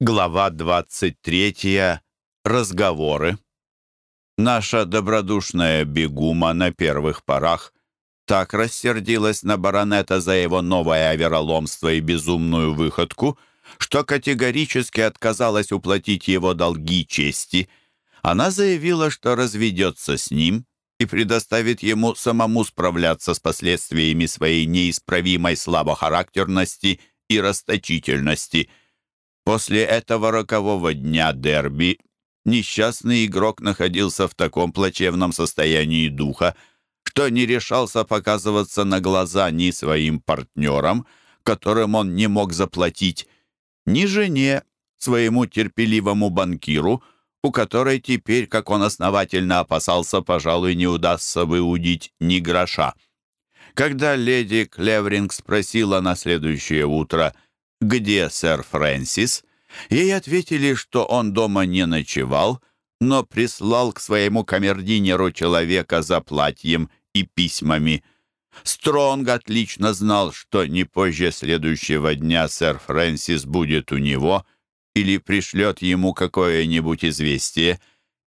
Глава 23. Разговоры. Наша добродушная бегума на первых порах так рассердилась на баронета за его новое вероломство и безумную выходку, что категорически отказалась уплатить его долги чести. Она заявила, что разведется с ним и предоставит ему самому справляться с последствиями своей неисправимой слабохарактерности и расточительности – После этого рокового дня дерби несчастный игрок находился в таком плачевном состоянии духа, что не решался показываться на глаза ни своим партнерам, которым он не мог заплатить, ни жене, своему терпеливому банкиру, у которой теперь, как он основательно опасался, пожалуй, не удастся выудить ни гроша. Когда леди Клевринг спросила на следующее утро, где сэр Фрэнсис, ей ответили, что он дома не ночевал, но прислал к своему камердинеру человека за платьем и письмами. Стронг отлично знал, что не позже следующего дня сэр Фрэнсис будет у него или пришлет ему какое-нибудь известие.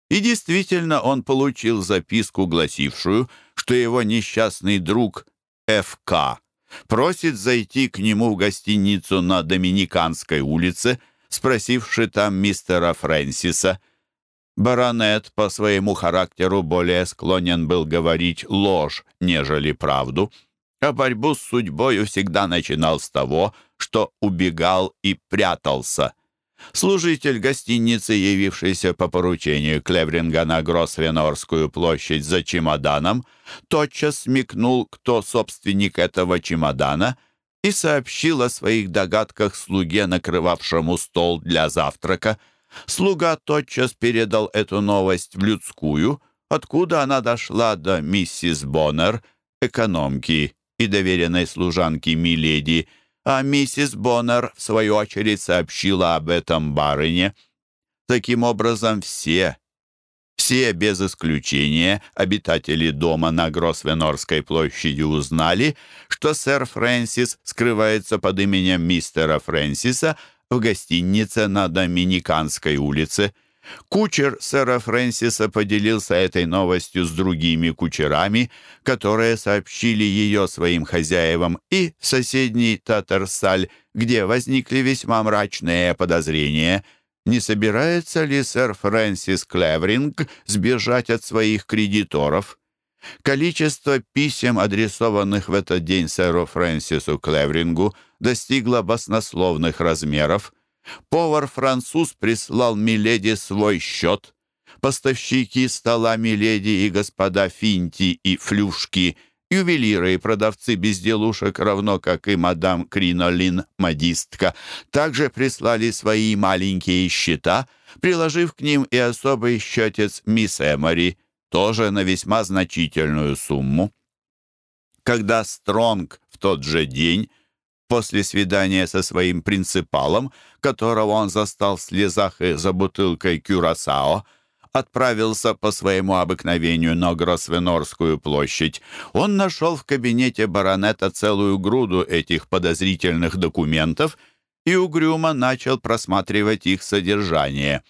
И действительно он получил записку, гласившую, что его несчастный друг Ф.К просит зайти к нему в гостиницу на Доминиканской улице, спросивши там мистера Фрэнсиса. Баронет по своему характеру более склонен был говорить ложь, нежели правду, а борьбу с судьбою всегда начинал с того, что убегал и прятался — Служитель гостиницы, явившийся по поручению Клевринга на Гросвенорскую площадь за чемоданом, тотчас смекнул, кто собственник этого чемодана, и сообщил о своих догадках слуге, накрывавшему стол для завтрака. Слуга тотчас передал эту новость в людскую, откуда она дошла до миссис Боннер, экономки и доверенной служанки Миледи, а миссис Боннер, в свою очередь, сообщила об этом барыне. Таким образом, все, все без исключения обитатели дома на Гросвенорской площади узнали, что сэр Фрэнсис скрывается под именем мистера Фрэнсиса в гостинице на Доминиканской улице – Кучер сэра Фрэнсиса поделился этой новостью с другими кучерами, которые сообщили ее своим хозяевам и в соседний Татарсаль, где возникли весьма мрачные подозрения. Не собирается ли сэр Фрэнсис Клевринг сбежать от своих кредиторов? Количество писем, адресованных в этот день сэру Фрэнсису Клеврингу, достигло баснословных размеров. Повар-француз прислал Миледи свой счет. Поставщики стола Миледи и господа Финти и Флюшки, ювелиры и продавцы безделушек, равно как и мадам Кринолин, модистка, также прислали свои маленькие счета, приложив к ним и особый счетец мисс Эмори, тоже на весьма значительную сумму. Когда Стронг в тот же день после свидания со своим принципалом, которого он застал в слезах и за бутылкой кюрасао, отправился по своему обыкновению на Гросвенорскую площадь. Он нашел в кабинете баронета целую груду этих подозрительных документов и угрюмо начал просматривать их содержание.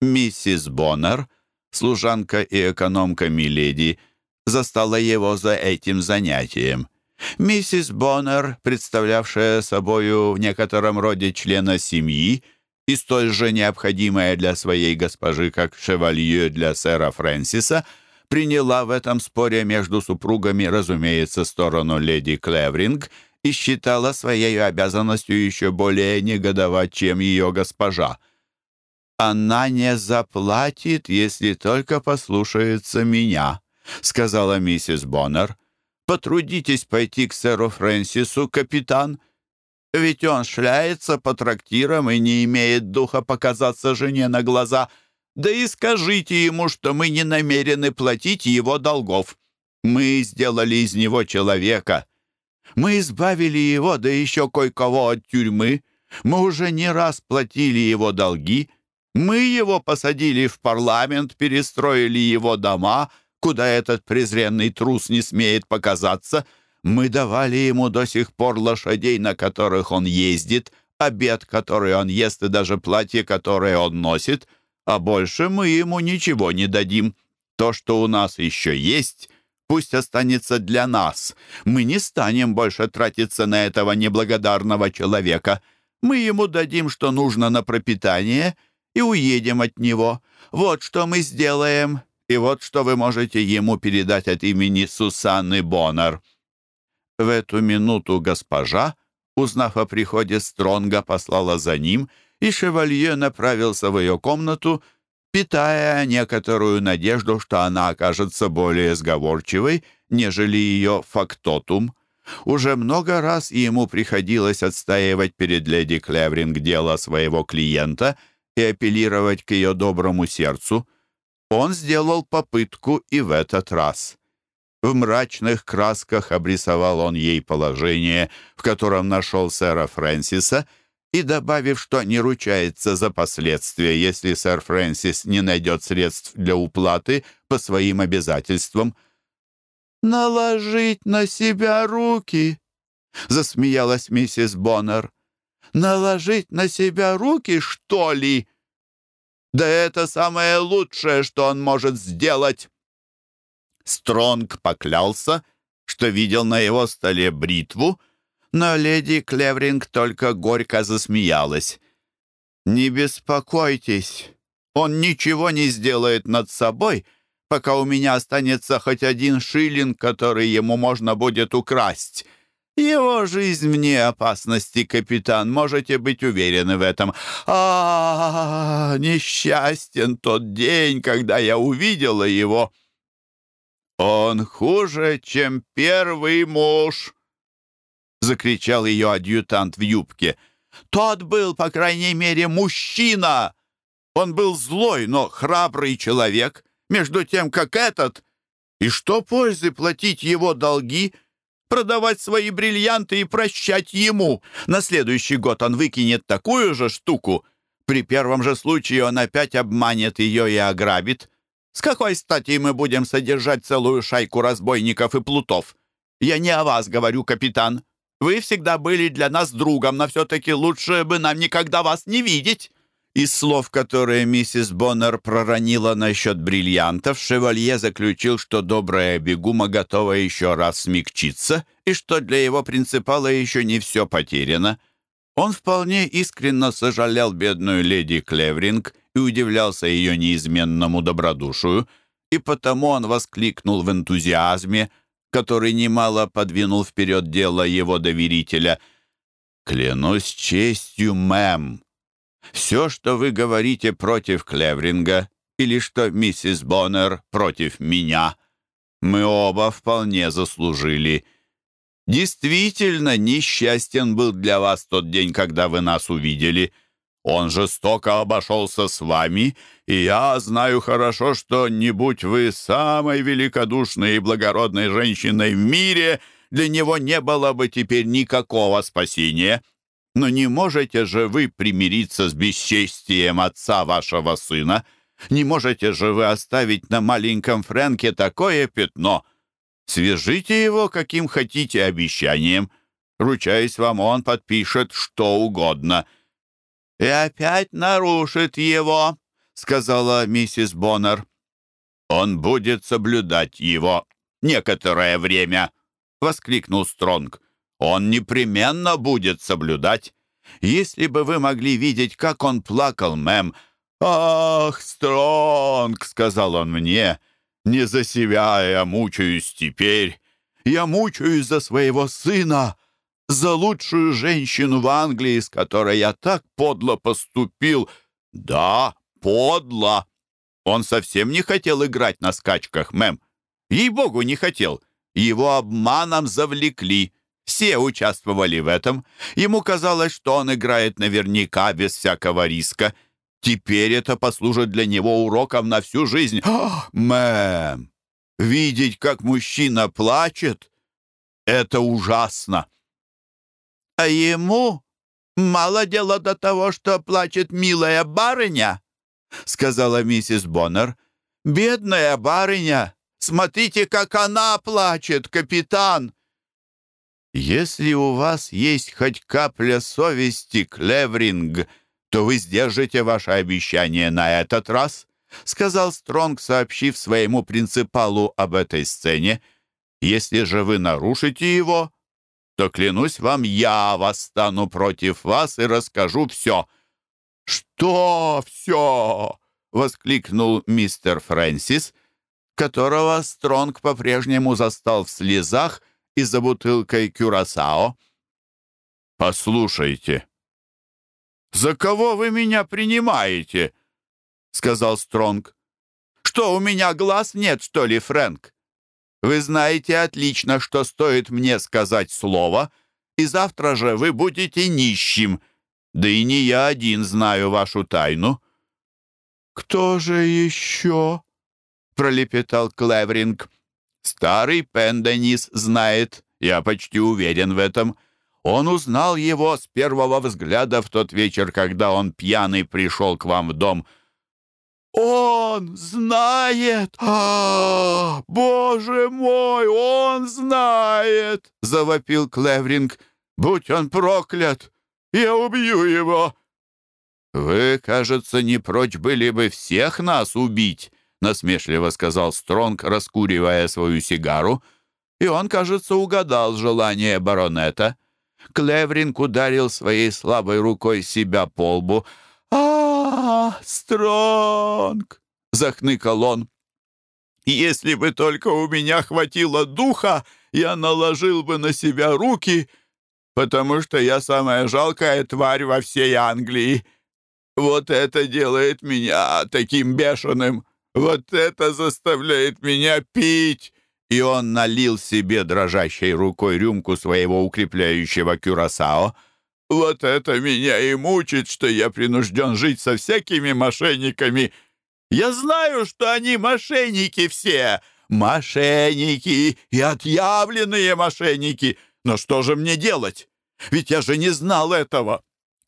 Миссис Боннер, служанка и экономка Миледи, застала его за этим занятием. Миссис Боннер, представлявшая собою в некотором роде члена семьи и столь же необходимая для своей госпожи, как шевалье для сэра Фрэнсиса, приняла в этом споре между супругами, разумеется, сторону леди Клевринг и считала своей обязанностью еще более негодовать, чем ее госпожа. «Она не заплатит, если только послушается меня», — сказала миссис Боннер. Потрудитесь пойти к сэру Фрэнсису, капитан. Ведь он шляется по трактирам и не имеет духа показаться жене на глаза. Да и скажите ему, что мы не намерены платить его долгов. Мы сделали из него человека. Мы избавили его, да еще кое-кого от тюрьмы. Мы уже не раз платили его долги. Мы его посадили в парламент, перестроили его дома — куда этот презренный трус не смеет показаться. Мы давали ему до сих пор лошадей, на которых он ездит, обед, который он ест, и даже платье, которое он носит, а больше мы ему ничего не дадим. То, что у нас еще есть, пусть останется для нас. Мы не станем больше тратиться на этого неблагодарного человека. Мы ему дадим, что нужно на пропитание, и уедем от него. Вот что мы сделаем, и вот что вы можете ему передать от имени Сусанны Боннер». В эту минуту госпожа, узнав о приходе Стронга, послала за ним, и шевалье направился в ее комнату, питая некоторую надежду, что она окажется более сговорчивой, нежели ее фактотум. Уже много раз ему приходилось отстаивать перед леди Клевринг дело своего клиента и апеллировать к ее доброму сердцу. Он сделал попытку и в этот раз. В мрачных красках обрисовал он ей положение, в котором нашел сэра Фрэнсиса, и, добавив, что не ручается за последствия, если сэр Фрэнсис не найдет средств для уплаты по своим обязательствам. «Наложить на себя руки!» — засмеялась миссис Боннер. «Наложить на себя руки, что ли? Да это самое лучшее, что он может сделать!» Стронг поклялся, что видел на его столе бритву, но леди Клевринг только горько засмеялась. «Не беспокойтесь, он ничего не сделает над собой, пока у меня останется хоть один шиллинг, который ему можно будет украсть. Его жизнь вне опасности, капитан, можете быть уверены в этом. А, -а, -а несчастен тот день, когда я увидела его». «Он хуже, чем первый муж!» — закричал ее адъютант в юбке. «Тот был, по крайней мере, мужчина! Он был злой, но храбрый человек, между тем, как этот. И что пользы платить его долги?» Продавать свои бриллианты и прощать ему. На следующий год он выкинет такую же штуку. При первом же случае он опять обманет ее и ограбит. С какой стати мы будем содержать целую шайку разбойников и плутов? Я не о вас говорю, капитан. Вы всегда были для нас другом, но все-таки лучше бы нам никогда вас не видеть». Из слов, которые миссис Боннер проронила насчет бриллиантов, Шевалье заключил, что добрая бегума готова еще раз смягчиться и что для его принципала еще не все потеряно. Он вполне искренне сожалел бедную леди Клевринг и удивлялся ее неизменному добродушию, и потому он воскликнул в энтузиазме, который немало подвинул вперед дело его доверителя. «Клянусь честью, мэм, все, что вы говорите против Клевринга, или что миссис Боннер против меня, мы оба вполне заслужили. Действительно, несчастен был для вас тот день, когда вы нас увидели». Он жестоко обошелся с вами, и я знаю хорошо, что не будь вы самой великодушной и благородной женщиной в мире, для него не было бы теперь никакого спасения. Но не можете же вы примириться с бесчестием отца вашего сына? Не можете же вы оставить на маленьком Фрэнке такое пятно? Свяжите его каким хотите обещанием. Ручаюсь вам, он подпишет что угодно» и опять нарушит его», — сказала миссис Боннер. «Он будет соблюдать его некоторое время», — воскликнул Стронг. «Он непременно будет соблюдать. Если бы вы могли видеть, как он плакал, мэм...» «Ах, Стронг!» — сказал он мне. «Не за себя я мучаюсь теперь. Я мучаюсь за своего сына, за лучшую женщину в Англии, с которой я так подло поступил. Да, подло. Он совсем не хотел играть на скачках, мэм. Ей-богу, не хотел. Его обманом завлекли. Все участвовали в этом. Ему казалось, что он играет наверняка, без всякого риска. Теперь это послужит для него уроком на всю жизнь. Мэм, видеть, как мужчина плачет, это ужасно. А ему мало дела до того, что плачет милая барыня, сказала миссис Боннер. Бедная барыня, смотрите, как она плачет, капитан. «Если у вас есть хоть капля совести, Клевринг, то вы сдержите ваше обещание на этот раз», сказал Стронг, сообщив своему принципалу об этой сцене. «Если же вы нарушите его, то, клянусь вам, я восстану против вас и расскажу все». «Что все?» — воскликнул мистер Фрэнсис, которого Стронг по-прежнему застал в слезах и за бутылкой кюрасао. «Послушайте, за кого вы меня принимаете?» — сказал Стронг. «Что, у меня глаз нет, что ли, Фрэнк? Вы знаете отлично, что стоит мне сказать слово, и завтра же вы будете нищим, да и не я один знаю вашу тайну». «Кто же еще?» — пролепетал Клевринг. Старый Пенденис знает, я почти уверен в этом. Он узнал его с первого взгляда в тот вечер, когда он пьяный пришел к вам в дом. «Он знает! А, боже мой, он знает!» — завопил Клевринг. «Будь он проклят! Я убью его!» «Вы, кажется, не прочь были бы всех нас убить!» Насмешливо сказал Стронг, раскуривая свою сигару. И он, кажется, угадал желание баронета. Клевринг ударил своей слабой рукой себя по лбу. а, Стронг!» — захныкал он. «Если бы только у меня хватило духа, я наложил бы на себя руки, потому что я самая жалкая тварь во всей Англии. Вот это делает меня таким бешеным!» Вот это заставляет меня пить!» И он налил себе дрожащей рукой рюмку своего укрепляющего кюрасао. «Вот это меня и мучит, что я принужден жить со всякими мошенниками. Я знаю, что они мошенники все, мошенники и отъявленные мошенники. Но что же мне делать? Ведь я же не знал этого.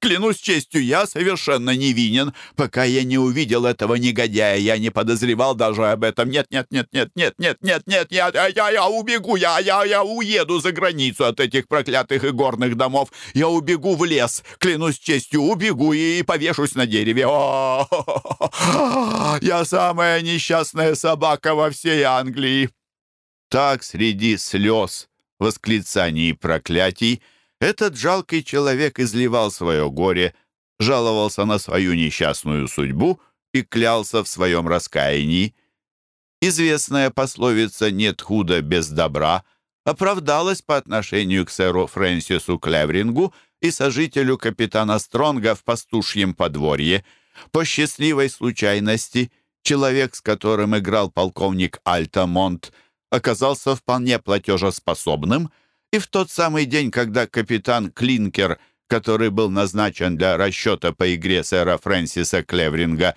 Клянусь честью, я совершенно невинен. Пока я не увидел этого негодяя, я не подозревал даже об этом. Нет, нет, нет, нет, нет, нет, нет, нет, я, я, я, я убегу, я, я, я уеду за границу от этих проклятых и горных домов. Я убегу в лес, клянусь честью, убегу и повешусь на дереве. О, я самая несчастная собака во всей Англии. Так среди слез, восклицаний и проклятий этот жалкий человек изливал свое горе, жаловался на свою несчастную судьбу и клялся в своем раскаянии. Известная пословица «нет худа без добра» оправдалась по отношению к сэру Фрэнсису Клеврингу и сожителю капитана Стронга в пастушьем подворье. По счастливой случайности человек, с которым играл полковник Альтамонт, оказался вполне платежеспособным – и в тот самый день, когда капитан Клинкер, который был назначен для расчета по игре сэра Фрэнсиса Клевринга,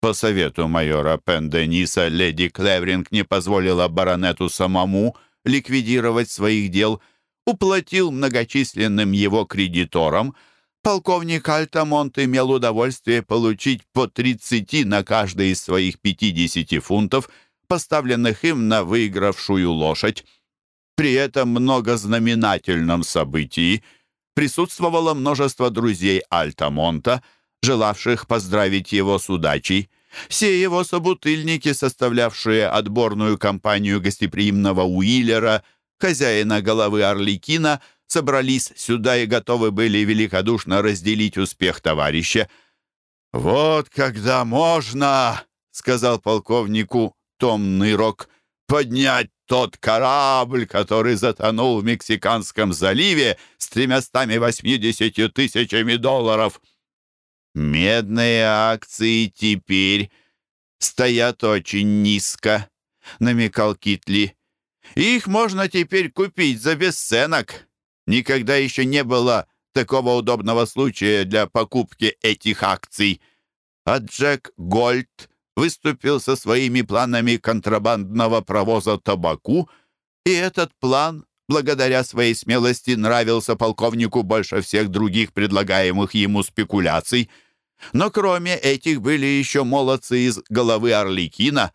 по совету майора Пен-Дениса, леди Клевринг не позволила баронету самому ликвидировать своих дел, уплатил многочисленным его кредиторам, полковник Альтамонт имел удовольствие получить по 30 на каждый из своих 50 фунтов, поставленных им на выигравшую лошадь. При этом многознаменательном событии присутствовало множество друзей Альтамонта, желавших поздравить его с удачей. Все его собутыльники, составлявшие отборную компанию гостеприимного Уиллера, хозяина головы Орликина, собрались сюда и готовы были великодушно разделить успех товарища. «Вот когда можно, — сказал полковнику Том Нырок, — поднять тот корабль, который затонул в Мексиканском заливе с тремястами восьмидесятью тысячами долларов. Медные акции теперь стоят очень низко, намекал Китли. Их можно теперь купить за бесценок. Никогда еще не было такого удобного случая для покупки этих акций. А Джек Гольд выступил со своими планами контрабандного провоза табаку, и этот план, благодаря своей смелости, нравился полковнику больше всех других предлагаемых ему спекуляций. Но кроме этих были еще молодцы из головы Орликина.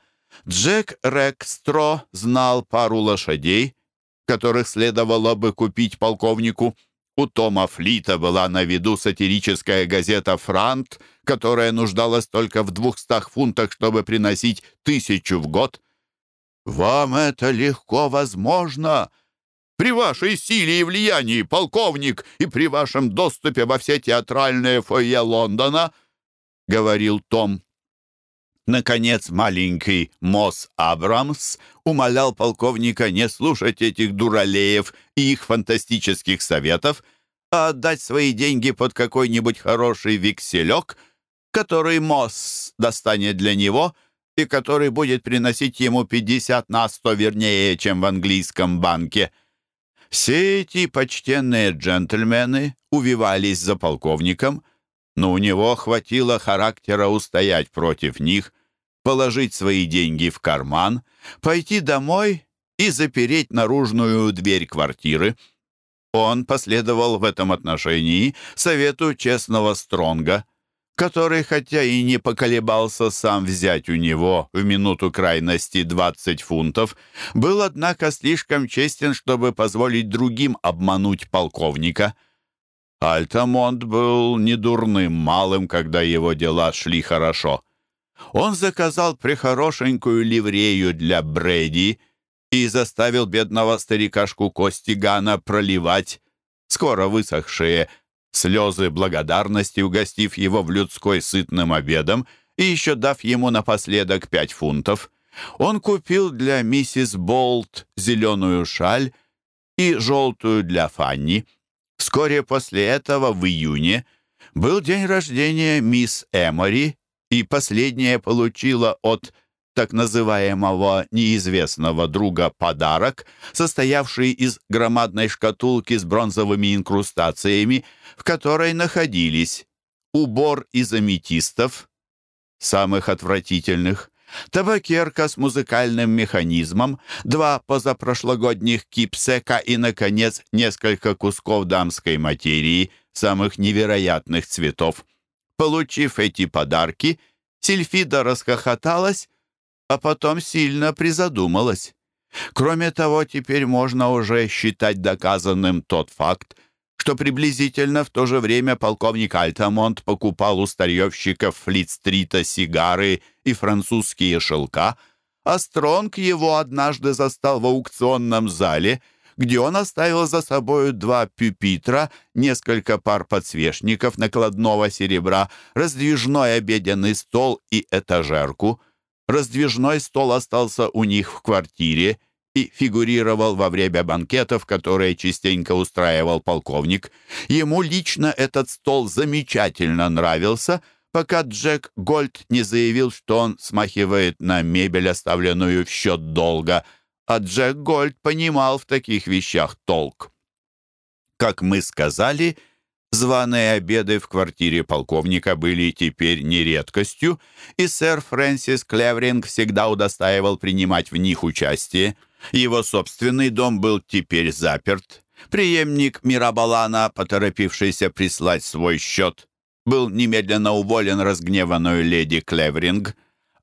Джек Рекстро знал пару лошадей, которых следовало бы купить полковнику. У Тома Флита была на виду сатирическая газета «Франт», которая нуждалась только в двухстах фунтах, чтобы приносить тысячу в год. «Вам это легко возможно!» При вашей силе и влиянии, полковник, и при вашем доступе во все театральные фойе Лондона, — говорил Том. Наконец, маленький Мосс Абрамс умолял полковника не слушать этих дуралеев и их фантастических советов, а отдать свои деньги под какой-нибудь хороший векселек, который Мосс достанет для него и который будет приносить ему 50 на 100 вернее, чем в английском банке. Все эти почтенные джентльмены увивались за полковником, но у него хватило характера устоять против них, положить свои деньги в карман, пойти домой и запереть наружную дверь квартиры. Он последовал в этом отношении совету честного Стронга, который, хотя и не поколебался сам взять у него в минуту крайности 20 фунтов, был, однако, слишком честен, чтобы позволить другим обмануть полковника. Альтамонт был недурным малым, когда его дела шли хорошо. Он заказал прихорошенькую ливрею для Брэди и заставил бедного старикашку Костигана проливать, скоро высохшие, слезы благодарности, угостив его в людской сытным обедом и еще дав ему напоследок пять фунтов. Он купил для миссис Болт зеленую шаль и желтую для Фанни. Вскоре после этого, в июне, был день рождения мисс Эмори, и последняя получила от так называемого неизвестного друга подарок, состоявший из громадной шкатулки с бронзовыми инкрустациями, в которой находились убор из аметистов, самых отвратительных, табакерка с музыкальным механизмом, два позапрошлогодних кипсека и, наконец, несколько кусков дамской материи самых невероятных цветов. Получив эти подарки, Сильфида расхохоталась, а потом сильно призадумалась. Кроме того, теперь можно уже считать доказанным тот факт, что приблизительно в то же время полковник Альтамонт покупал у старьевщиков Флит-стрита сигары и французские шелка, а Стронг его однажды застал в аукционном зале, где он оставил за собою два пюпитра, несколько пар подсвечников накладного серебра, раздвижной обеденный стол и этажерку — Раздвижной стол остался у них в квартире и фигурировал во время банкетов, которые частенько устраивал полковник. Ему лично этот стол замечательно нравился, пока Джек Гольд не заявил, что он смахивает на мебель, оставленную в счет долга, а Джек Гольд понимал в таких вещах толк. Как мы сказали, — Званые обеды в квартире полковника были теперь не редкостью, и сэр Фрэнсис Клевринг всегда удостаивал принимать в них участие. Его собственный дом был теперь заперт. Преемник Мирабалана, поторопившийся прислать свой счет, был немедленно уволен разгневанную леди Клевринг.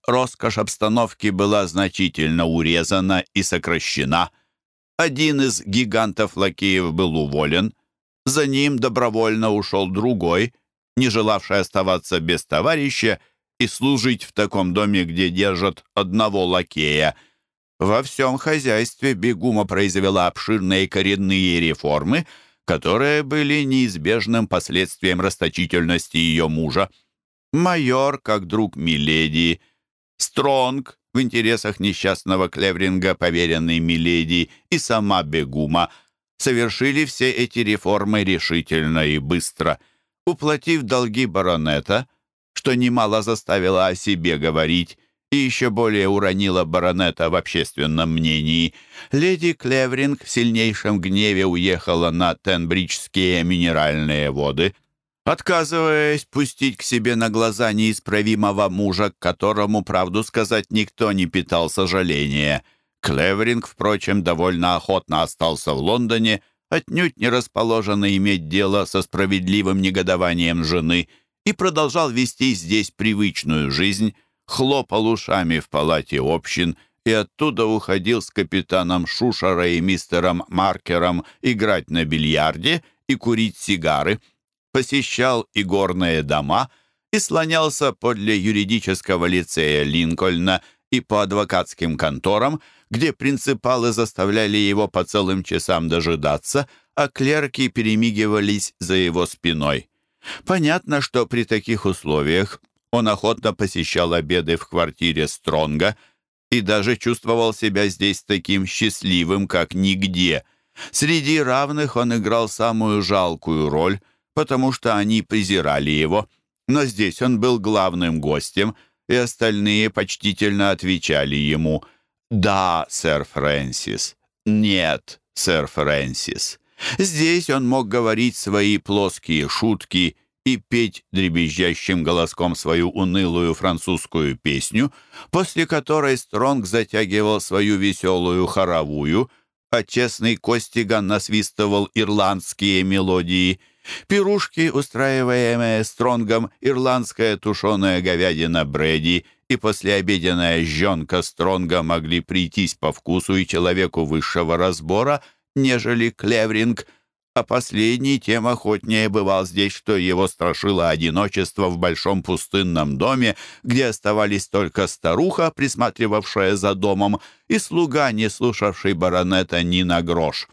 Роскошь обстановки была значительно урезана и сокращена. Один из гигантов лакеев был уволен, за ним добровольно ушел другой, не желавший оставаться без товарища и служить в таком доме, где держат одного лакея. Во всем хозяйстве Бегума произвела обширные коренные реформы, которые были неизбежным последствием расточительности ее мужа. Майор, как друг Миледи, Стронг, в интересах несчастного Клевринга, поверенный Миледи, и сама Бегума — совершили все эти реформы решительно и быстро, уплатив долги баронета, что немало заставило о себе говорить и еще более уронило баронета в общественном мнении. Леди Клевринг в сильнейшем гневе уехала на Тенбриджские минеральные воды, отказываясь пустить к себе на глаза неисправимого мужа, к которому, правду сказать, никто не питал сожаления — Клеверинг, впрочем, довольно охотно остался в Лондоне, отнюдь не расположенный иметь дело со справедливым негодованием жены, и продолжал вести здесь привычную жизнь, хлопал ушами в палате общин, и оттуда уходил с капитаном Шушера и мистером Маркером играть на бильярде и курить сигары, посещал игорные дома и слонялся подле юридического лицея Линкольна и по адвокатским конторам, где принципалы заставляли его по целым часам дожидаться, а клерки перемигивались за его спиной. Понятно, что при таких условиях он охотно посещал обеды в квартире Стронга и даже чувствовал себя здесь таким счастливым, как нигде. Среди равных он играл самую жалкую роль, потому что они презирали его. Но здесь он был главным гостем, и остальные почтительно отвечали ему «Да, сэр Фрэнсис», «Нет, сэр Фрэнсис». Здесь он мог говорить свои плоские шутки и петь дребезжащим голоском свою унылую французскую песню, после которой Стронг затягивал свою веселую хоровую, а честный Костиган насвистывал ирландские мелодии. Пирушки, устраиваемые Стронгом, ирландская тушеная говядина Брэди и послеобеденная жженка Стронга могли прийтись по вкусу и человеку высшего разбора, нежели Клевринг — а последний тем охотнее бывал здесь, что его страшило одиночество в большом пустынном доме, где оставались только старуха, присматривавшая за домом, и слуга, не слушавший баронета ни на грош.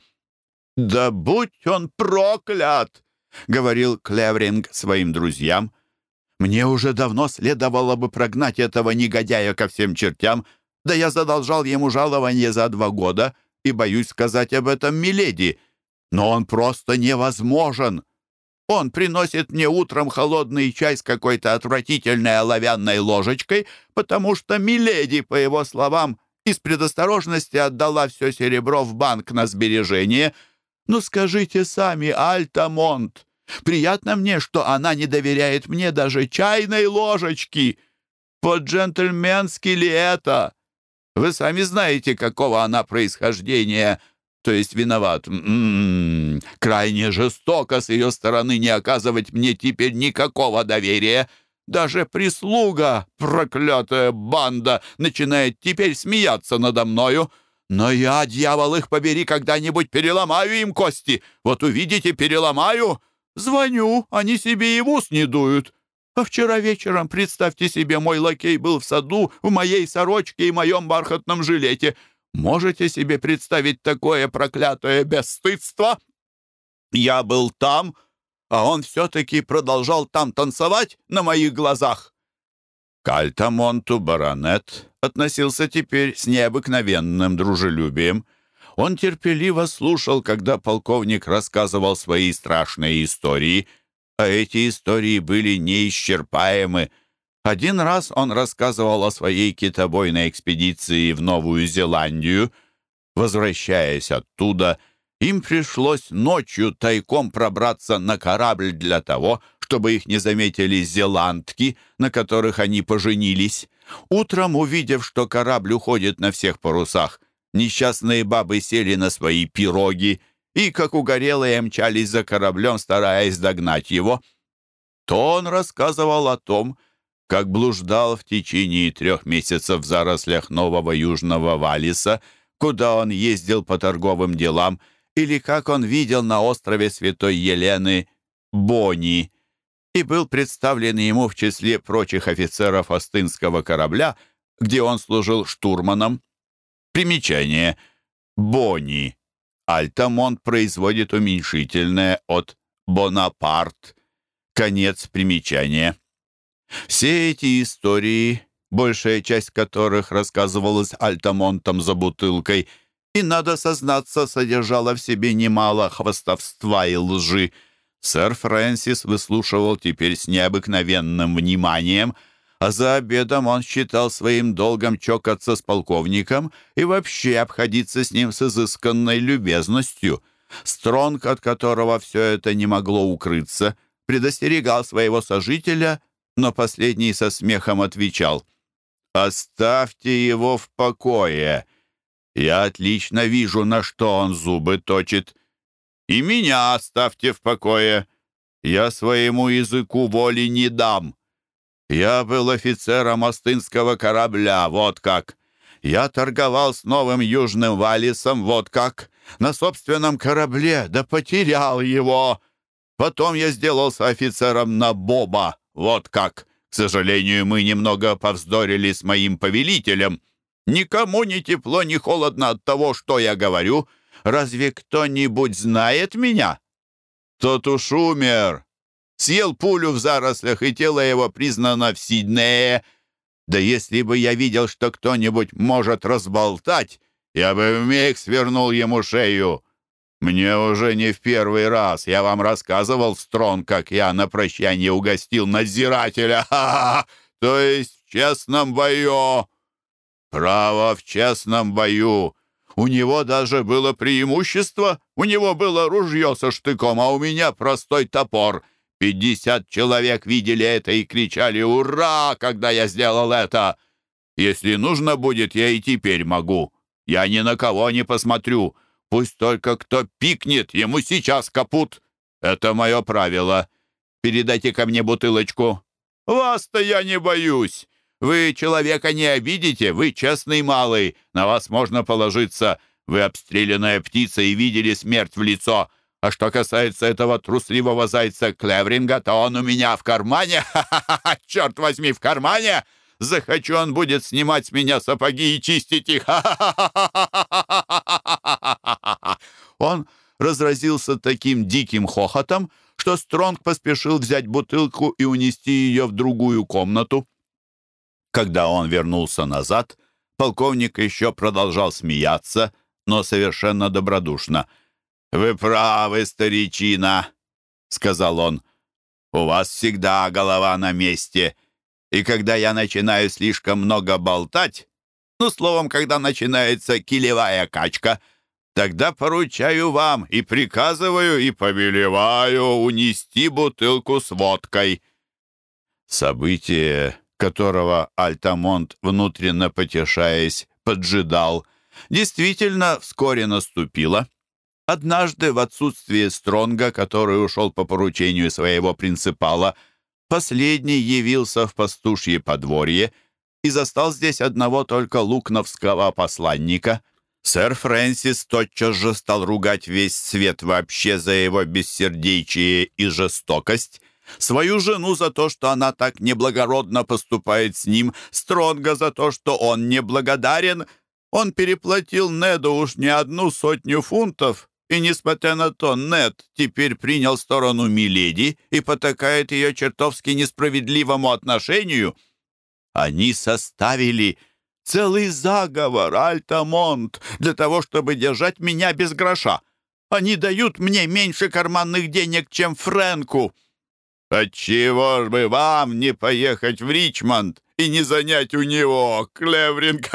«Да будь он проклят!» — говорил Клевринг своим друзьям. «Мне уже давно следовало бы прогнать этого негодяя ко всем чертям, да я задолжал ему жалование за два года и боюсь сказать об этом миледи» но он просто невозможен. Он приносит мне утром холодный чай с какой-то отвратительной оловянной ложечкой, потому что Миледи, по его словам, из предосторожности отдала все серебро в банк на сбережение. Ну скажите сами, Альтамонт, приятно мне, что она не доверяет мне даже чайной ложечки. По-джентльменски ли это? Вы сами знаете, какого она происхождения — то есть виноват. М -м -м, крайне жестоко с ее стороны не оказывать мне теперь никакого доверия. Даже прислуга, проклятая банда, начинает теперь смеяться надо мною. Но я, дьявол их побери, когда-нибудь переломаю им кости. Вот увидите, переломаю. Звоню, они себе и в ус не дуют. А вчера вечером, представьте себе, мой лакей был в саду в моей сорочке и моем бархатном жилете — Можете себе представить такое проклятое бесстыдство? Я был там, а он все-таки продолжал там танцевать на моих глазах. К Альтамонту баронет относился теперь с необыкновенным дружелюбием. Он терпеливо слушал, когда полковник рассказывал свои страшные истории, а эти истории были неисчерпаемы — один раз он рассказывал о своей китобойной экспедиции в Новую Зеландию. Возвращаясь оттуда, им пришлось ночью тайком пробраться на корабль для того, чтобы их не заметили зеландки, на которых они поженились. Утром, увидев, что корабль уходит на всех парусах, несчастные бабы сели на свои пироги и, как угорелые, мчались за кораблем, стараясь догнать его. То он рассказывал о том, как блуждал в течение трех месяцев в зарослях Нового Южного Валиса, куда он ездил по торговым делам, или как он видел на острове Святой Елены Бонни, и был представлен ему в числе прочих офицеров Остынского корабля, где он служил штурманом. Примечание. Бонни. Альтамонт производит уменьшительное от Бонапарт. Конец примечания. Все эти истории, большая часть которых рассказывалась Альтамонтом за бутылкой, и, надо сознаться, содержала в себе немало хвастовства и лжи. Сэр Фрэнсис выслушивал теперь с необыкновенным вниманием, а за обедом он считал своим долгом чокаться с полковником и вообще обходиться с ним с изысканной любезностью. Стронг, от которого все это не могло укрыться, предостерегал своего сожителя но последний со смехом отвечал. «Оставьте его в покое. Я отлично вижу, на что он зубы точит. И меня оставьте в покое. Я своему языку воли не дам. Я был офицером Остынского корабля, вот как. Я торговал с новым Южным Валисом, вот как, на собственном корабле, да потерял его. Потом я сделался офицером на Боба, вот как. К сожалению, мы немного повздорили с моим повелителем. Никому не тепло, ни холодно от того, что я говорю. Разве кто-нибудь знает меня? Тот уж умер. Съел пулю в зарослях, и тело его признано в Сиднее. Да если бы я видел, что кто-нибудь может разболтать, я бы вмиг свернул ему шею. «Мне уже не в первый раз. Я вам рассказывал, Строн, как я на прощание угостил надзирателя. Ха -ха -ха! То есть в честном бою. Право, в честном бою. У него даже было преимущество. У него было ружье со штыком, а у меня простой топор. Пятьдесят человек видели это и кричали «Ура!», когда я сделал это. Если нужно будет, я и теперь могу. Я ни на кого не посмотрю». Пусть только кто пикнет, ему сейчас капут. Это мое правило. Передайте ко мне бутылочку. Вас-то я не боюсь. Вы человека не обидите, вы честный малый, на вас можно положиться. Вы обстрелянная птица и видели смерть в лицо. А что касается этого трусливого зайца Клевринга, то он у меня в кармане. Ха-ха-ха, черт возьми, в кармане. Захочу, он будет снимать с меня сапоги и чистить их. Он разразился таким диким хохотом, что Стронг поспешил взять бутылку и унести ее в другую комнату. Когда он вернулся назад, полковник еще продолжал смеяться, но совершенно добродушно. «Вы правы, старичина», — сказал он. «У вас всегда голова на месте, и когда я начинаю слишком много болтать, ну, словом, когда начинается килевая качка — Тогда поручаю вам и приказываю, и повелеваю унести бутылку с водкой». Событие, которого Альтамонт, внутренно потешаясь, поджидал, действительно вскоре наступило. Однажды в отсутствие Стронга, который ушел по поручению своего принципала, последний явился в пастушье подворье и застал здесь одного только лукновского посланника — Сэр Фрэнсис тотчас же стал ругать весь свет вообще за его бессердечие и жестокость, свою жену за то, что она так неблагородно поступает с ним, Стронга за то, что он неблагодарен. Он переплатил Неду уж не одну сотню фунтов, и, несмотря на то, Нед теперь принял сторону Миледи и потакает ее чертовски несправедливому отношению. Они составили Целый заговор, Альтамонт, для того, чтобы держать меня без гроша. Они дают мне меньше карманных денег, чем Фрэнку. Отчего бы вам не поехать в Ричмонд и не занять у него Клевринг?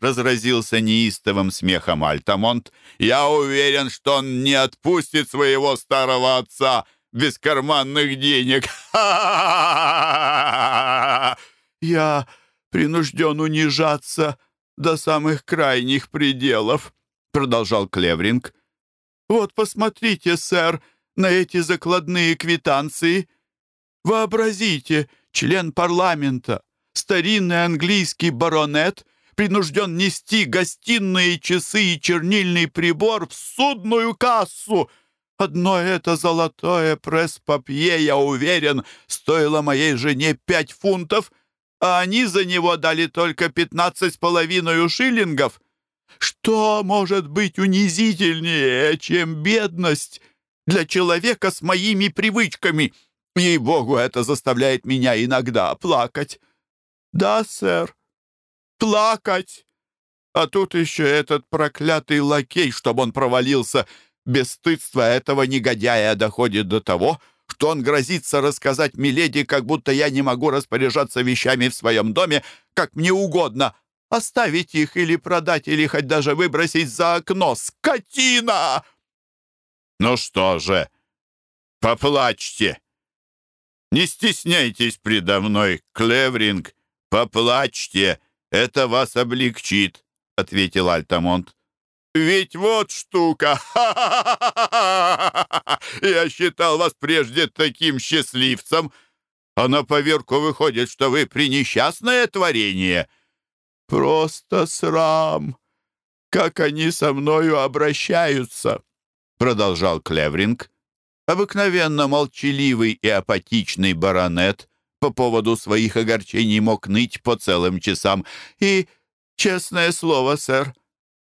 Разразился неистовым смехом Альтамонт. Я уверен, что он не отпустит своего старого отца без карманных денег. «Я принужден унижаться до самых крайних пределов», — продолжал Клевринг. «Вот посмотрите, сэр, на эти закладные квитанции. Вообразите, член парламента, старинный английский баронет, принужден нести гостиные часы и чернильный прибор в судную кассу. Одно это золотое пресс-папье, я уверен, стоило моей жене пять фунтов — а они за него дали только пятнадцать с половиной шиллингов. Что может быть унизительнее, чем бедность для человека с моими привычками? Ей-богу, это заставляет меня иногда плакать. Да, сэр, плакать. А тут еще этот проклятый лакей, чтобы он провалился. Бесстыдство этого негодяя доходит до того, что он грозится рассказать Миледи, как будто я не могу распоряжаться вещами в своем доме, как мне угодно, оставить их или продать, или хоть даже выбросить за окно. Скотина!» «Ну что же, поплачьте!» «Не стесняйтесь предо мной, Клевринг, поплачьте, это вас облегчит», — ответил Альтамонт. Ведь вот штука! Я считал вас прежде таким счастливцем, а на поверку выходит, что вы пренесчастное творение. просто срам! Как они со мною обращаются!» Продолжал Клевринг. Обыкновенно молчаливый и апатичный баронет по поводу своих огорчений мог ныть по целым часам. И, честное слово, сэр,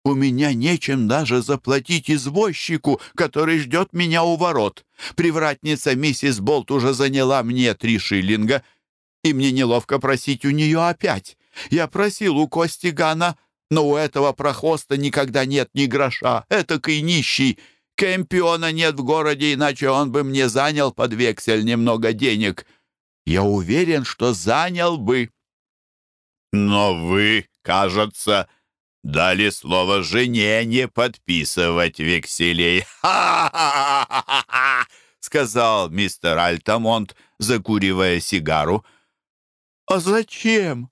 у меня нечем даже заплатить извозчику, который ждет меня у ворот. Привратница миссис Болт уже заняла мне три шиллинга, и мне неловко просить у нее опять. Я просил у Кости Гана, но у этого прохоста никогда нет ни гроша, этакой нищий. Кэмпиона нет в городе, иначе он бы мне занял под вексель немного денег. Я уверен, что занял бы. Но вы, кажется, дали слово жене не подписывать векселей. Сказал мистер Альтамонт, закуривая сигару. «А зачем?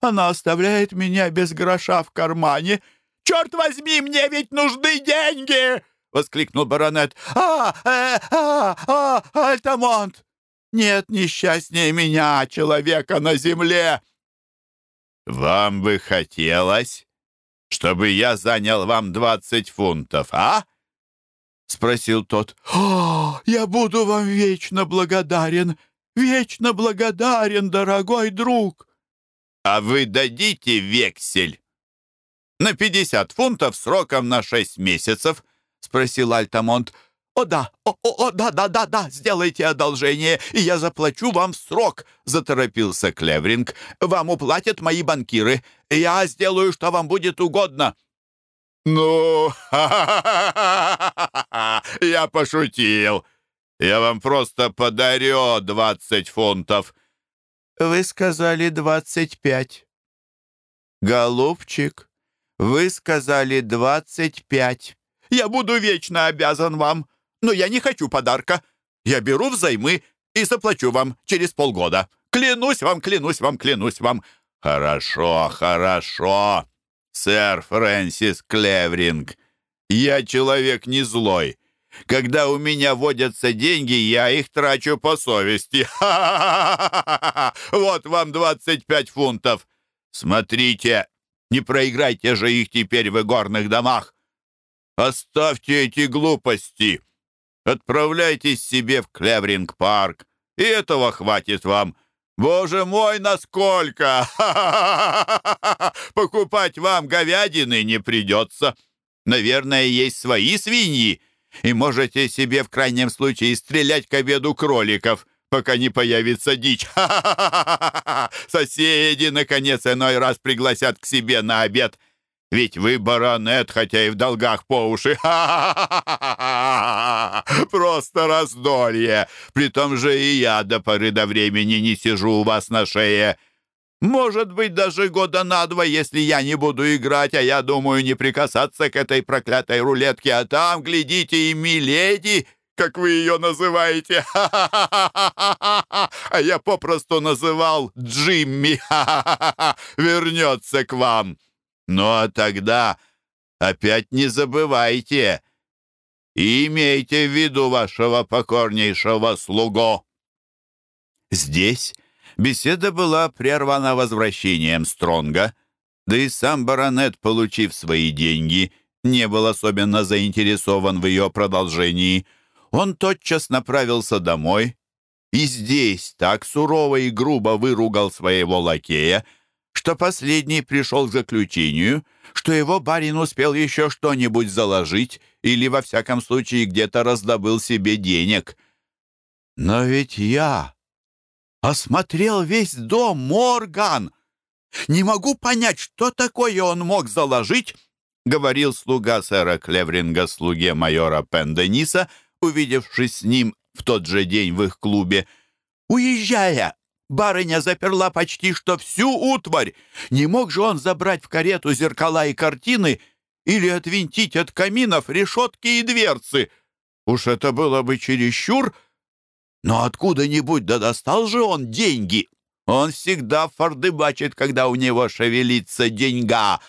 Она оставляет меня без гроша в кармане. Черт возьми, мне ведь нужны деньги!» — воскликнул баронет. «А, э, а, а, Альтамонт! Нет несчастнее меня, человека на земле!» «Вам бы хотелось, чтобы я занял вам двадцать фунтов, а?» — спросил тот. «О, я буду вам вечно благодарен, вечно благодарен, дорогой друг!» «А вы дадите вексель?» «На пятьдесят фунтов сроком на шесть месяцев?» — спросил Альтамонт. «О да, о, о, о, да, да, да, да, сделайте одолжение, и я заплачу вам срок», — заторопился Клевринг. «Вам уплатят мои банкиры. Я сделаю, что вам будет угодно». «Ну, я пошутил. Я вам просто подарю двадцать фунтов». «Вы сказали двадцать пять». «Голубчик, вы сказали двадцать пять. Я буду вечно обязан вам» но я не хочу подарка. Я беру взаймы и заплачу вам через полгода. Клянусь вам, клянусь вам, клянусь вам». «Хорошо, хорошо, сэр Фрэнсис Клевринг. Я человек не злой. Когда у меня водятся деньги, я их трачу по совести. Вот вам 25 фунтов. Смотрите, не проиграйте же их теперь в игорных домах. Оставьте эти глупости. Отправляйтесь себе в Клевринг-парк, и этого хватит вам. Боже мой, насколько! Покупать вам говядины не придется. Наверное, есть свои свиньи, и можете себе в крайнем случае стрелять к обеду кроликов, пока не появится дичь. Соседи, наконец, иной раз пригласят к себе на обед. Ведь вы баронет, хотя и в долгах по уши. Просто раздолье. При том же и я до поры до времени не сижу у вас на шее. Может быть, даже года на два, если я не буду играть, а я думаю не прикасаться к этой проклятой рулетке, а там, глядите, и миледи, как вы ее называете. А я попросту называл Джимми. Вернется к вам. Ну а тогда опять не забывайте и имейте в виду вашего покорнейшего слугу. Здесь беседа была прервана возвращением Стронга, да и сам баронет, получив свои деньги, не был особенно заинтересован в ее продолжении. Он тотчас направился домой и здесь так сурово и грубо выругал своего лакея, что последний пришел к заключению, что его барин успел еще что-нибудь заложить или, во всяком случае, где-то раздобыл себе денег. «Но ведь я осмотрел весь дом, Морган! Не могу понять, что такое он мог заложить!» — говорил слуга сэра Клевринга слуге майора Пендениса, увидевшись с ним в тот же день в их клубе. «Уезжая, Барыня заперла почти что всю утварь. Не мог же он забрать в карету зеркала и картины или отвинтить от каминов решетки и дверцы? Уж это было бы чересчур. Но откуда-нибудь да достал же он деньги. Он всегда фордыбачит, когда у него шевелится деньга.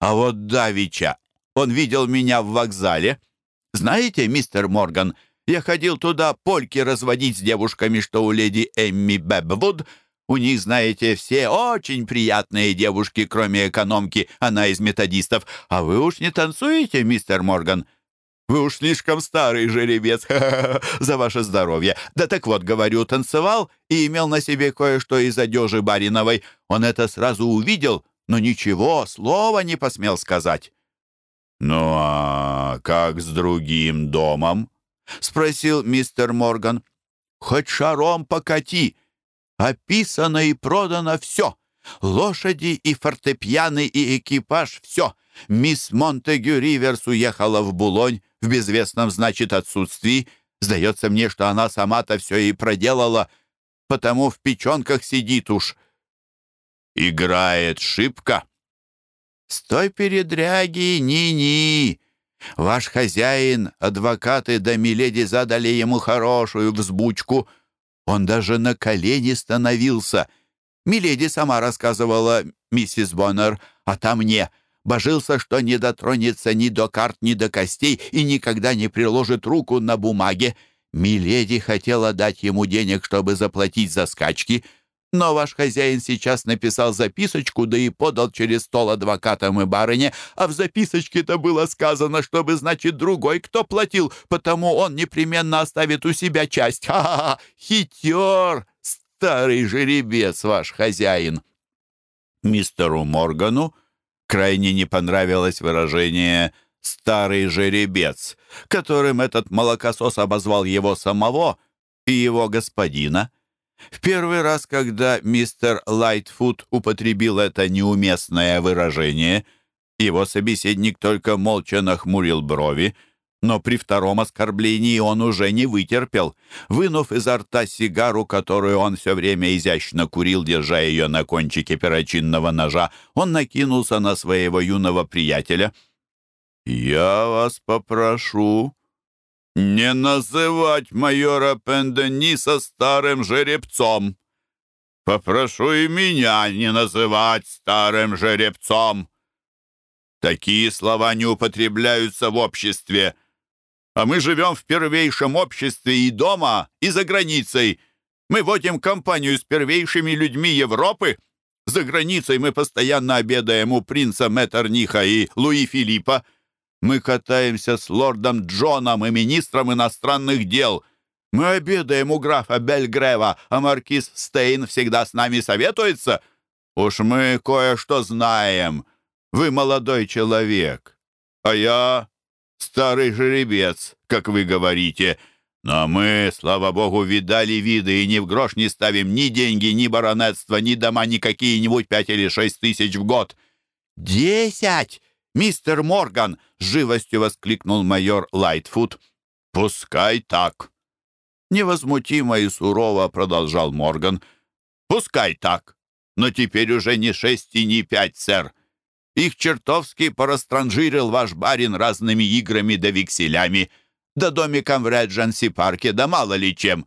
А вот Давича, он видел меня в вокзале. Знаете, мистер Морган, я ходил туда польки разводить с девушками, что у леди Эмми Бэбвуд. У них, знаете, все очень приятные девушки, кроме экономки, она из методистов. А вы уж не танцуете, мистер Морган?» «Вы уж слишком старый жеребец, за ваше здоровье. Да так вот, говорю, танцевал и имел на себе кое-что из одежи бариновой. Он это сразу увидел, но ничего, слова не посмел сказать». «Ну а как с другим домом?» — спросил мистер Морган. «Хоть шаром покати. Описано и продано все. Лошади и фортепианы и экипаж — все. Мисс Монтегю Риверс уехала в Булонь в безвестном, значит, отсутствии. Сдается мне, что она сама-то все и проделала, потому в печенках сидит уж. Играет шибко. С той передряги ни-ни. Ваш хозяин, адвокаты да миледи задали ему хорошую взбучку. Он даже на колени становился. Миледи сама рассказывала миссис Боннер, а там мне — божился, что не дотронется ни до карт, ни до костей и никогда не приложит руку на бумаге. Миледи хотела дать ему денег, чтобы заплатить за скачки, но ваш хозяин сейчас написал записочку, да и подал через стол адвокатам и барыне, а в записочке-то было сказано, чтобы, значит, другой кто платил, потому он непременно оставит у себя часть. Ха-ха-ха! Хитер! Старый жеребец ваш хозяин!» Мистеру Моргану Крайне не понравилось выражение «старый жеребец», которым этот молокосос обозвал его самого и его господина. В первый раз, когда мистер Лайтфуд употребил это неуместное выражение, его собеседник только молча нахмурил брови, но при втором оскорблении он уже не вытерпел. Вынув изо рта сигару, которую он все время изящно курил, держа ее на кончике перочинного ножа, он накинулся на своего юного приятеля. «Я вас попрошу не называть майора Пендениса старым жеребцом. Попрошу и меня не называть старым жеребцом. Такие слова не употребляются в обществе» А мы живем в первейшем обществе и дома, и за границей. Мы водим компанию с первейшими людьми Европы. За границей мы постоянно обедаем у принца Меттерниха и Луи Филиппа. Мы катаемся с лордом Джоном и министром иностранных дел. Мы обедаем у графа Бельгрева, а маркиз Стейн всегда с нами советуется. Уж мы кое-что знаем. Вы молодой человек, а я старый жеребец, как вы говорите. Но мы, слава богу, видали виды и ни в грош не ставим ни деньги, ни баронетство, ни дома, ни какие-нибудь пять или шесть тысяч в год». «Десять! Мистер Морган!» — с живостью воскликнул майор Лайтфуд. «Пускай так!» Невозмутимо и сурово продолжал Морган. «Пускай так! Но теперь уже не шесть и не пять, сэр. Их чертовски порастранжирил ваш барин разными играми да векселями, да домиком в Редженси-парке, да мало ли чем.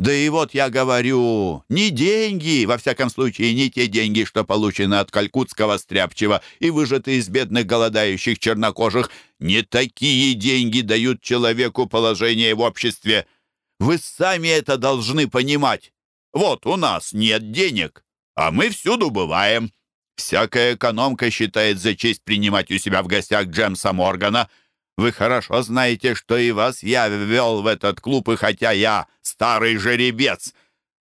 Да и вот я говорю, не деньги, во всяком случае, не те деньги, что получены от калькутского стряпчего и выжаты из бедных голодающих чернокожих, не такие деньги дают человеку положение в обществе. Вы сами это должны понимать. Вот у нас нет денег, а мы всюду бываем. Всякая экономка считает за честь принимать у себя в гостях Джемса Моргана. Вы хорошо знаете, что и вас я ввел в этот клуб, и хотя я старый жеребец,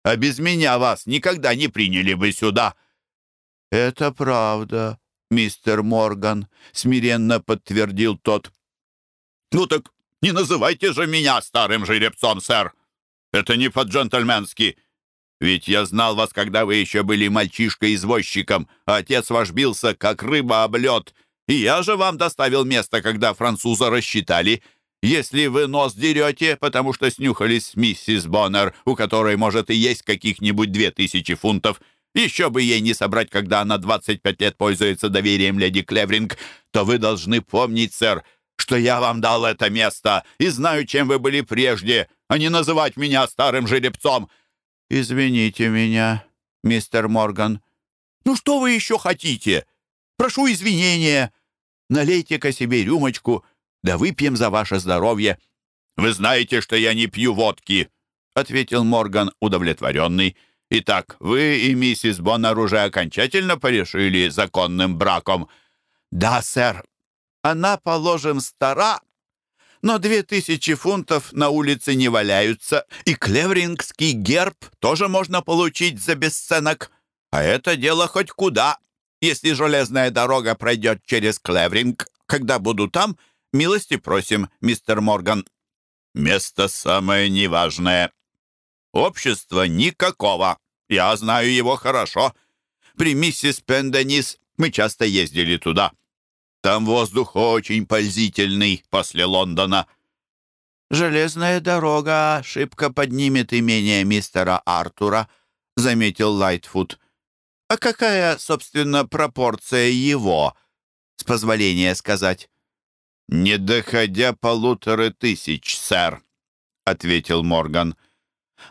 а без меня вас никогда не приняли бы сюда». «Это правда, мистер Морган», — смиренно подтвердил тот. «Ну так не называйте же меня старым жеребцом, сэр. Это не по-джентльменски. Ведь я знал вас, когда вы еще были мальчишкой-извозчиком, а отец ваш бился, как рыба об лед. И я же вам доставил место, когда француза рассчитали. Если вы нос дерете, потому что снюхались с миссис Боннер, у которой, может, и есть каких-нибудь две тысячи фунтов, еще бы ей не собрать, когда она 25 лет пользуется доверием леди Клевринг, то вы должны помнить, сэр, что я вам дал это место и знаю, чем вы были прежде, а не называть меня старым жеребцом. «Извините меня, мистер Морган». «Ну что вы еще хотите? Прошу извинения. Налейте-ка себе рюмочку, да выпьем за ваше здоровье». «Вы знаете, что я не пью водки», — ответил Морган, удовлетворенный. Итак, вы и миссис Боннер уже окончательно порешили законным браком?» «Да, сэр. Она, положим, стара, но две тысячи фунтов на улице не валяются, и клеврингский герб тоже можно получить за бесценок. А это дело хоть куда. Если железная дорога пройдет через Клевринг, когда буду там, милости просим, мистер Морган». «Место самое неважное. Общества никакого. Я знаю его хорошо. При миссис Пенденис мы часто ездили туда. Там воздух очень пользительный после Лондона». «Железная дорога шибко поднимет имение мистера Артура», — заметил Лайтфуд. «А какая, собственно, пропорция его, с позволения сказать?» «Не доходя полутора тысяч, сэр», — ответил Морган.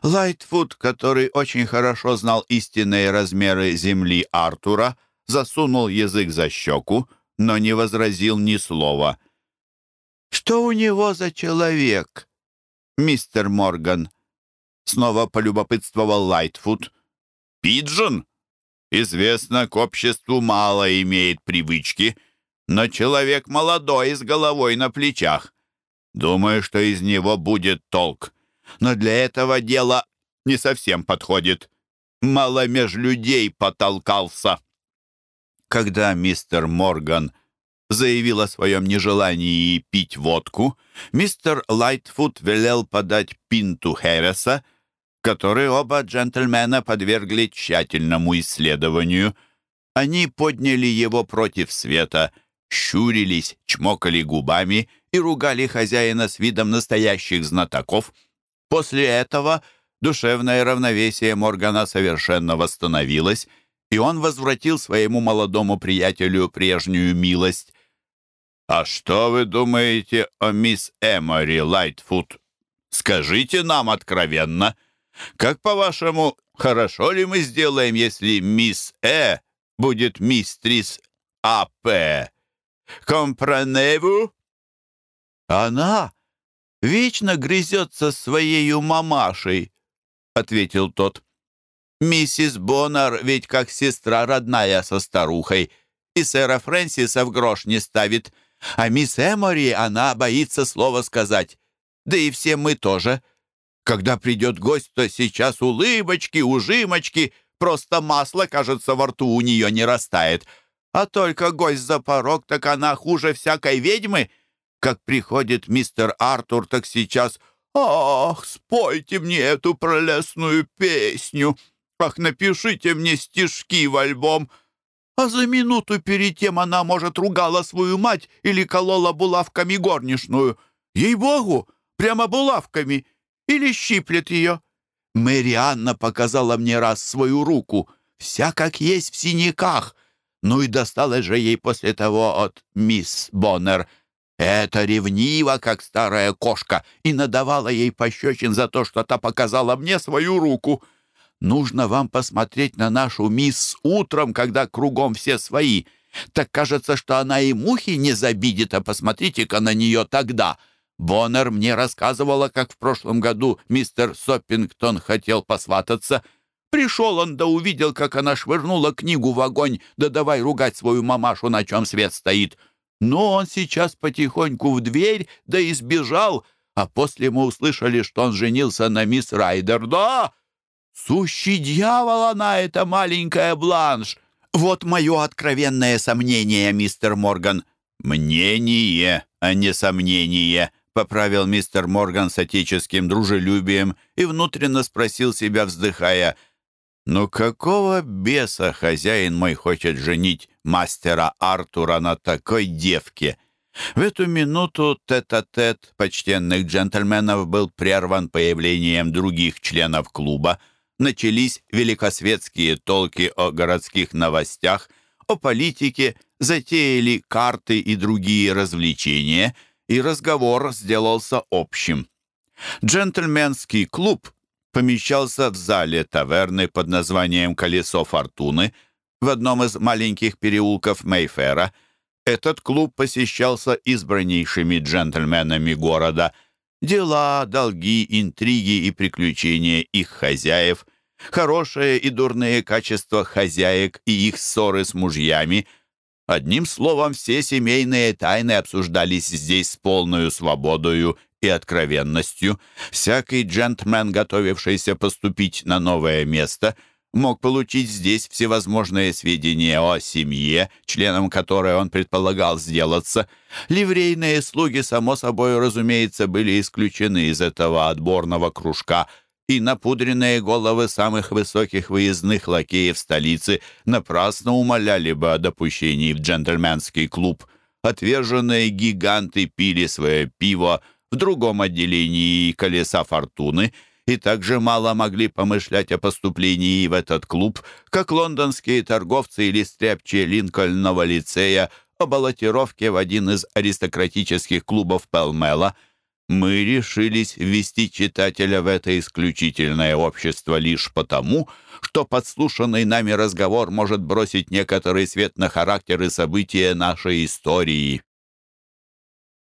Лайтфуд, который очень хорошо знал истинные размеры земли Артура, засунул язык за щеку, но не возразил ни слова. «Что у него за человек, мистер Морган?» Снова полюбопытствовал Лайтфуд. «Пиджин? Известно, к обществу мало имеет привычки, но человек молодой с головой на плечах. Думаю, что из него будет толк. Но для этого дела не совсем подходит. Мало меж людей потолкался». Когда мистер Морган заявил о своем нежелании пить водку, мистер Лайтфуд велел подать пинту Хэрриса, который оба джентльмена подвергли тщательному исследованию. Они подняли его против света, щурились, чмокали губами и ругали хозяина с видом настоящих знатоков. После этого душевное равновесие Моргана совершенно восстановилось, и он возвратил своему молодому приятелю прежнюю милость. «А что вы думаете о мисс Эмори Лайтфуд? Скажите нам откровенно. Как, по-вашему, хорошо ли мы сделаем, если мисс Э будет мистрис А.П.? Компраневу?» «Она вечно грызется своею мамашей», — ответил тот. Миссис Боннер ведь как сестра родная со старухой, и сэра Фрэнсиса в грош не ставит. А мисс Эмори, она боится слова сказать. Да и все мы тоже. Когда придет гость, то сейчас улыбочки, ужимочки, просто масло, кажется, во рту у нее не растает. А только гость за порог, так она хуже всякой ведьмы. Как приходит мистер Артур, так сейчас «Ах, спойте мне эту прелестную песню!» Ах, напишите мне стишки в альбом. А за минуту перед тем она, может, ругала свою мать или колола булавками горничную. Ей-богу, прямо булавками. Или щиплет ее. Мэри Анна показала мне раз свою руку. Вся как есть в синяках. Ну и досталось же ей после того от мисс Боннер. Это ревниво, как старая кошка, и надавала ей пощечин за то, что та показала мне свою руку. Нужно вам посмотреть на нашу мисс утром, когда кругом все свои. Так кажется, что она и мухи не забидит, а посмотрите-ка на нее тогда. Боннер мне рассказывала, как в прошлом году мистер Соппингтон хотел посвататься. Пришел он да увидел, как она швырнула книгу в огонь, да давай ругать свою мамашу, на чем свет стоит. Но он сейчас потихоньку в дверь, да и сбежал, а после мы услышали, что он женился на мисс Райдер. Да, Сущий дьявол она, эта маленькая бланш! Вот мое откровенное сомнение, мистер Морган. Мнение, а не сомнение, поправил мистер Морган с отеческим дружелюбием и внутренно спросил себя, вздыхая, «Ну какого беса хозяин мой хочет женить мастера Артура на такой девке?» В эту минуту тет-а-тет -тет почтенных джентльменов был прерван появлением других членов клуба — начались великосветские толки о городских новостях, о политике, затеяли карты и другие развлечения, и разговор сделался общим. Джентльменский клуб помещался в зале таверны под названием «Колесо фортуны» в одном из маленьких переулков Мейфера. Этот клуб посещался избраннейшими джентльменами города – Дела, долги, интриги и приключения их хозяев хорошие и дурные качества хозяек и их ссоры с мужьями. Одним словом, все семейные тайны обсуждались здесь с полной свободою и откровенностью. Всякий джентльмен, готовившийся поступить на новое место, мог получить здесь всевозможные сведения о семье, членом которой он предполагал сделаться. Ливрейные слуги, само собой, разумеется, были исключены из этого отборного кружка, и напудренные головы самых высоких выездных лакеев столицы напрасно умоляли бы о допущении в джентльменский клуб. Отверженные гиганты пили свое пиво, в другом отделении «Колеса фортуны» и также мало могли помышлять о поступлении в этот клуб, как лондонские торговцы или стряпчие Линкольнного лицея о баллотировке в один из аристократических клубов Пелмела. Мы решились ввести читателя в это исключительное общество лишь потому, что подслушанный нами разговор может бросить некоторый свет на характер и события нашей истории.